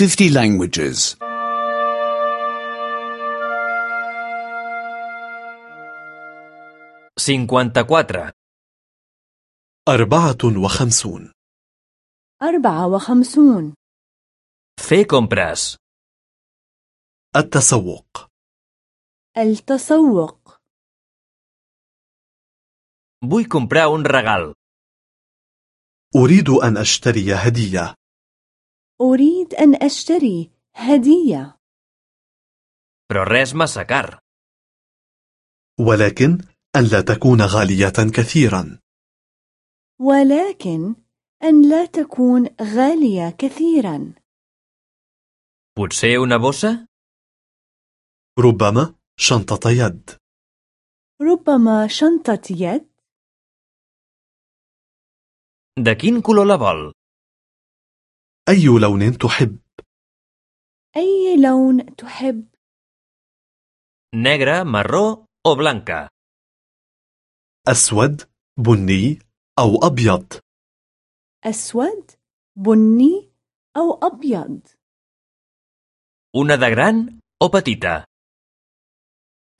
50 languages. 54. أربعة وخمسون أربعة وخمسون Fer compres. التسوق التسوق Vull comprar un regal. أريد أن أشتري هدية أريد أن أشتري هدية Però res car. ولكن أن لا تكون غالية كثيرا ولكن أن لا تكون غالية كثيرا Potser una bossa? ربما شنطة يد ربما شنطة يد De quin color la vol? أي لون تحب؟ أي لون تحب؟ Negra, marró o blanca? أسود بني أو أبيض. أسود بني أو أبيض. Una de gran o petita?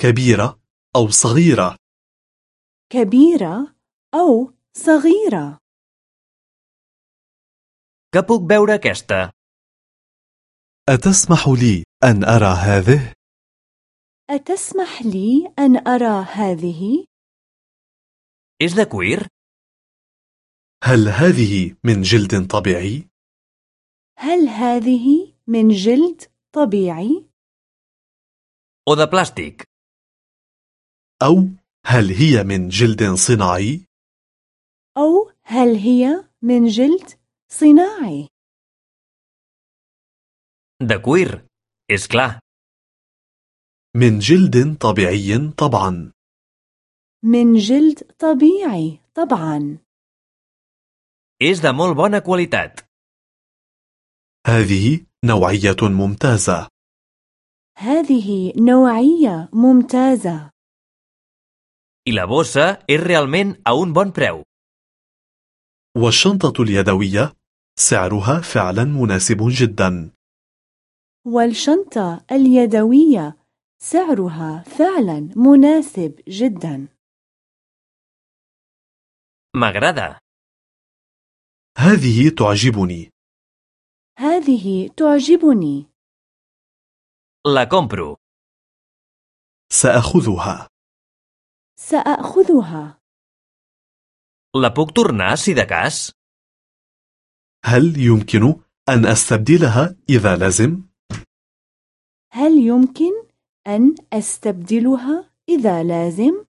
كبيرة أو صغيرة. كبيرة أو صغيرة. Que puc veure aquesta? أتسمح لي أن أرى هذه؟ أتسمح لي أن أرى هذه؟ És de cuir? هل هذه من جلد طبيعي؟ هل هذه من جلد طبيعي؟ O de plàstic? أو هل هي من جلد صناعي؟ أو هل هي من جلد صناعي؟ De cuir, és clar. من جلد طبيعي طبعا من جلد طبيعي طبعا És de molt bona qualitat. هذه نوعية ممتازة هذه نوعية ممتازة I la bossa és realment a un bon preu. والشنطة اليدوية سعرها فعلا مناسب جدا والشنطة اليدوية سعرها فعلا مناسب جدا M'agrada. هذه تعجبني هذه تعجبني La compro. سأخذها سأخذها tornar si de cas? هل يمكن أن أستبدلها إذا لازم؟ هل يمكن أن أستبدلها إذا لازم؟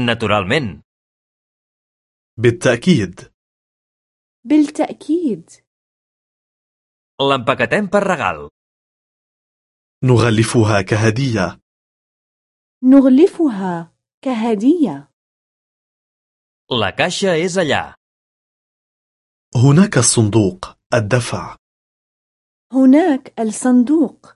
Naturalment. بالتأكيد بالتأكيد L'empaquetem per regal. نغلفها كهدية نغلفها كهدية La caixa és allà. هناك الصندوق الدفع. هناك الصندوق